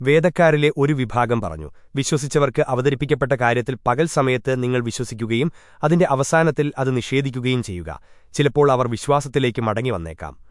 വേദക്കാരിലെ ഒരു വിഭാഗം പറഞ്ഞു വിശ്വസിച്ചവർക്ക് അവതരിപ്പിക്കപ്പെട്ട കാര്യത്തിൽ പകൽ സമയത്ത് നിങ്ങൾ വിശ്വസിക്കുകയും അതിന്റെ അവസാനത്തിൽ അത് നിഷേധിക്കുകയും ചെയ്യുക. ചിലപ്പോൾ അവർ വിശ്വാസത്തിലേക്ക് മടങ്ങി വന്നേക്കാം.